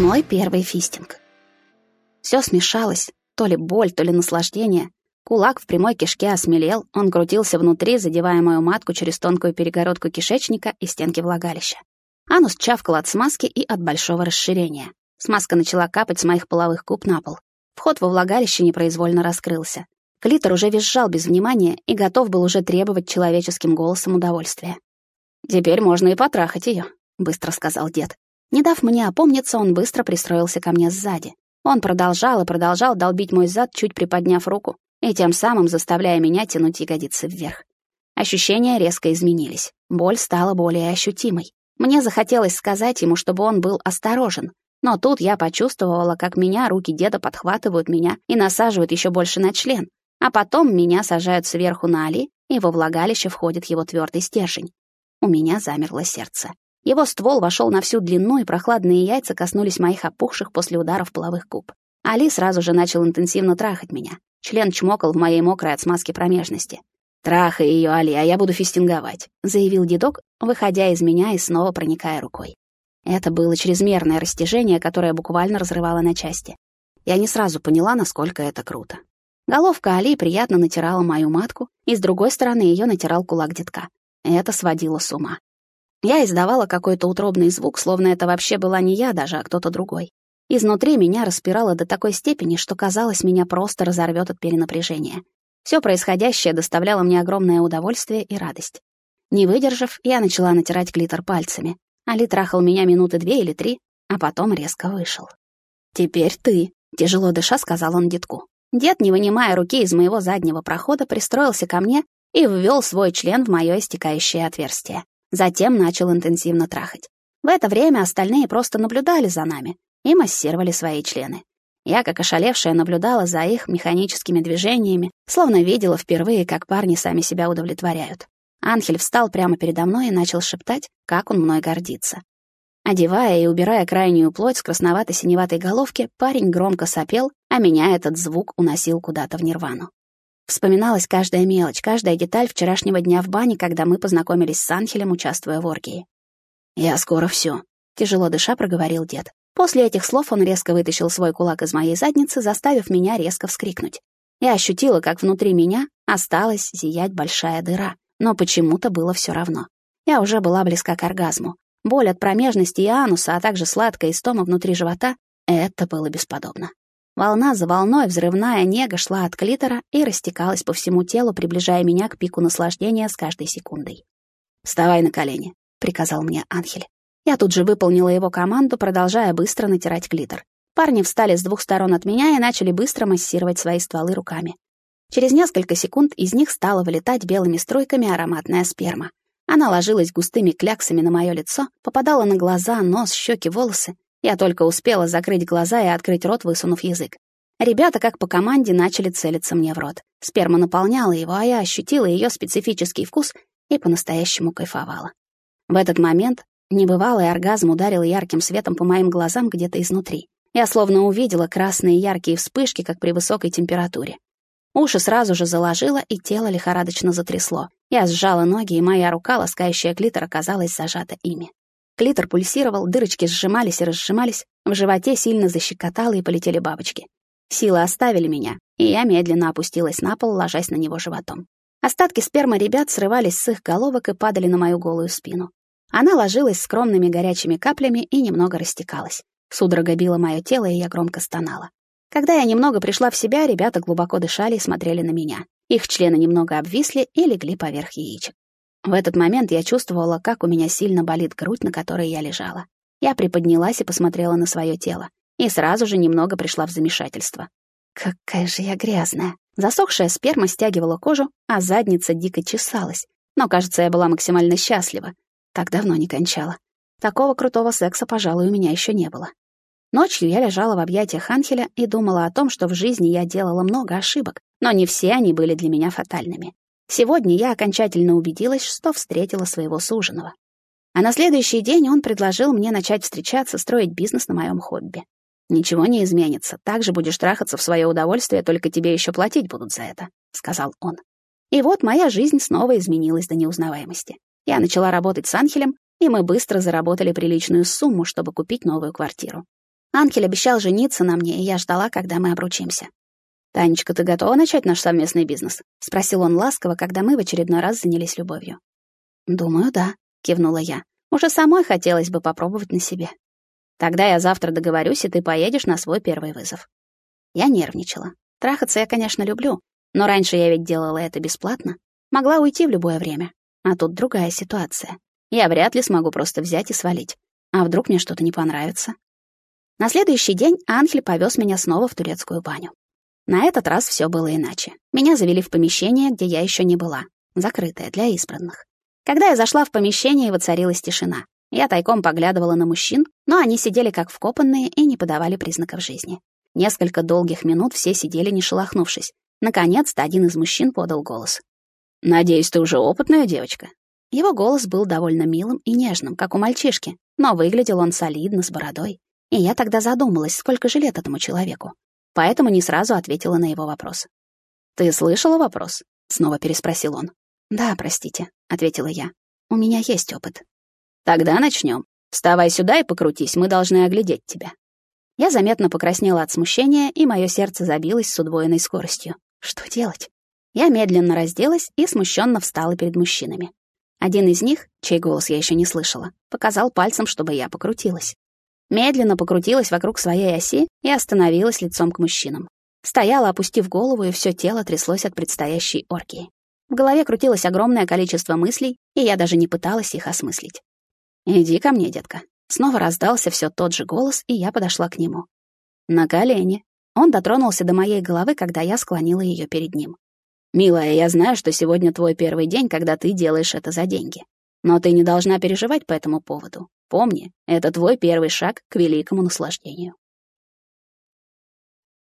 Мой первый фистинг. Все смешалось, то ли боль, то ли наслаждение. Кулак в прямой кишке осмелел, он крутился внутри, задевая мою матку через тонкую перегородку кишечника и стенки влагалища. Анус чавкал от смазки и от большого расширения. Смазка начала капать с моих половых губ на пол. Вход во влагалище непроизвольно раскрылся. Клитор уже визжал без внимания и готов был уже требовать человеческим голосом удовольствия. «Теперь можно и потрахать ее, быстро сказал дед. Не дав мне опомниться, он быстро пристроился ко мне сзади. Он продолжал и продолжал долбить мой зад, чуть приподняв руку, и тем самым заставляя меня тянуть ягодицы вверх. Ощущения резко изменились. Боль стала более ощутимой. Мне захотелось сказать ему, чтобы он был осторожен, но тут я почувствовала, как меня руки деда подхватывают меня и насаживают еще больше на член, а потом меня сажают сверху на Али, и во влагалище входит его твердый стержень. У меня замерло сердце. Его ствол вошел на всю длину, и прохладные яйца коснулись моих опухших после ударов половых губ. Али сразу же начал интенсивно трахать меня. Член чмокал в моей мокрой от смазки промежности. «Трахай ее, Али, а я буду фистинговать», — заявил дедок, выходя из меня и снова проникая рукой. Это было чрезмерное растяжение, которое буквально разрывало на части. Я не сразу поняла, насколько это круто. Головка Али приятно натирала мою матку, и с другой стороны ее натирал кулак детка. Это сводило с ума. Я издавала какой-то утробный звук, словно это вообще была не я даже, а кто-то другой. Изнутри меня распирало до такой степени, что казалось, меня просто разорвет от перенапряжения. Все происходящее доставляло мне огромное удовольствие и радость. Не выдержав, я начала натирать клитор пальцами. Али трахал меня минуты две или три, а потом резко вышел. «Теперь ты», — тяжело дыша, сказал он детку. Дед, не вынимая руки из моего заднего прохода, пристроился ко мне и ввел свой член в мое истекающее отверстие. Затем начал интенсивно трахать. В это время остальные просто наблюдали за нами и массировали свои члены. Я, как ошалевшая, наблюдала за их механическими движениями, словно видела впервые, как парни сами себя удовлетворяют. Анхель встал прямо передо мной и начал шептать, как он мной гордится. Одевая и убирая крайнюю плоть с красновато-синеватой головки, парень громко сопел, а меня этот звук уносил куда-то в нирвану. Вспоминалась каждая мелочь, каждая деталь вчерашнего дня в бане, когда мы познакомились с Анхелем, участвуя в оргии. «Я скоро все, тяжело дыша проговорил дед. После этих слов он резко вытащил свой кулак из моей задницы, заставив меня резко вскрикнуть. Я ощутила, как внутри меня осталась зиять большая дыра, но почему-то было все равно. Я уже была близка к оргазму. Боль от промежности и ануса, а также сладкая истома внутри живота — это было бесподобно. Волна за волной взрывная нега шла от клитора и растекалась по всему телу, приближая меня к пику наслаждения с каждой секундой. «Вставай на колени», — приказал мне Анхель. Я тут же выполнила его команду, продолжая быстро натирать клитор. Парни встали с двух сторон от меня и начали быстро массировать свои стволы руками. Через несколько секунд из них стала вылетать белыми струйками ароматная сперма. Она ложилась густыми кляксами на мое лицо, попадала на глаза, нос, щеки, волосы, я только успела закрыть глаза и открыть рот, высунув язык. Ребята, как по команде, начали целиться мне в рот. Сперма наполняла его, а я ощутила ее специфический вкус и по-настоящему кайфовала. В этот момент небывалый оргазм ударил ярким светом по моим глазам где-то изнутри. Я словно увидела красные яркие вспышки, как при высокой температуре. Уши сразу же заложило, и тело лихорадочно затрясло. Я сжала ноги, и моя рука, ласкающая клитор, оказалась зажата ими. Клитор пульсировал, дырочки сжимались и разжимались, в животе сильно защекотало и полетели бабочки. Силы оставили меня, и я медленно опустилась на пол, ложась на него животом. Остатки спермы ребят срывались с их головок и падали на мою голую спину. Она ложилась скромными горячими каплями и немного растекалась. Судорога била мое тело, и я громко стонала. Когда я немного пришла в себя, ребята глубоко дышали и смотрели на меня. Их члены немного обвисли и легли поверх яичек. В этот момент я чувствовала, как у меня сильно болит грудь, на которой я лежала. Я приподнялась и посмотрела на свое тело, и сразу же немного пришла в замешательство. Какая же я грязная. Засохшая сперма стягивала кожу, а задница дико чесалась. Но, кажется, я была максимально счастлива. Так давно не кончала. Такого крутого секса, пожалуй, у меня еще не было. Ночью я лежала в объятиях Анхеля и думала о том, что в жизни я делала много ошибок, но не все они были для меня фатальными. Сегодня я окончательно убедилась, что встретила своего суженого. А на следующий день он предложил мне начать встречаться, строить бизнес на моем хобби. «Ничего не изменится, так же будешь трахаться в свое удовольствие, только тебе еще платить будут за это», — сказал он. И вот моя жизнь снова изменилась до неузнаваемости. Я начала работать с Анхелем, и мы быстро заработали приличную сумму, чтобы купить новую квартиру. Анхель обещал жениться на мне, и я ждала, когда мы обручимся. «Танечка, ты готова начать наш совместный бизнес?» — спросил он ласково, когда мы в очередной раз занялись любовью. «Думаю, да», — кивнула я. «Уже самой хотелось бы попробовать на себе». «Тогда я завтра договорюсь, и ты поедешь на свой первый вызов». Я нервничала. Трахаться я, конечно, люблю, но раньше я ведь делала это бесплатно. Могла уйти в любое время. А тут другая ситуация. Я вряд ли смогу просто взять и свалить. А вдруг мне что-то не понравится? На следующий день Анхель повез меня снова в турецкую баню. На этот раз все было иначе. Меня завели в помещение, где я еще не была, закрытое для избранных. Когда я зашла в помещение, воцарилась тишина. Я тайком поглядывала на мужчин, но они сидели как вкопанные и не подавали признаков жизни. Несколько долгих минут все сидели, не шелохнувшись. Наконец-то один из мужчин подал голос. «Надеюсь, ты уже опытная девочка?» Его голос был довольно милым и нежным, как у мальчишки, но выглядел он солидно, с бородой. И я тогда задумалась, сколько же лет этому человеку. Поэтому не сразу ответила на его вопрос. «Ты слышала вопрос?» — снова переспросил он. «Да, простите», — ответила я. «У меня есть опыт». «Тогда начнем. Вставай сюда и покрутись, мы должны оглядеть тебя». Я заметно покраснела от смущения, и мое сердце забилось с удвоенной скоростью. Что делать? Я медленно разделась и смущенно встала перед мужчинами. Один из них, чей голос я еще не слышала, показал пальцем, чтобы я покрутилась. Медленно покрутилась вокруг своей оси и остановилась лицом к мужчинам. Стояла, опустив голову, и все тело тряслось от предстоящей оргии. В голове крутилось огромное количество мыслей, и я даже не пыталась их осмыслить. «Иди ко мне, детка». Снова раздался все тот же голос, и я подошла к нему. На колени. Он дотронулся до моей головы, когда я склонила ее перед ним. «Милая, я знаю, что сегодня твой первый день, когда ты делаешь это за деньги. Но ты не должна переживать по этому поводу. Помни, это твой первый шаг к великому наслаждению».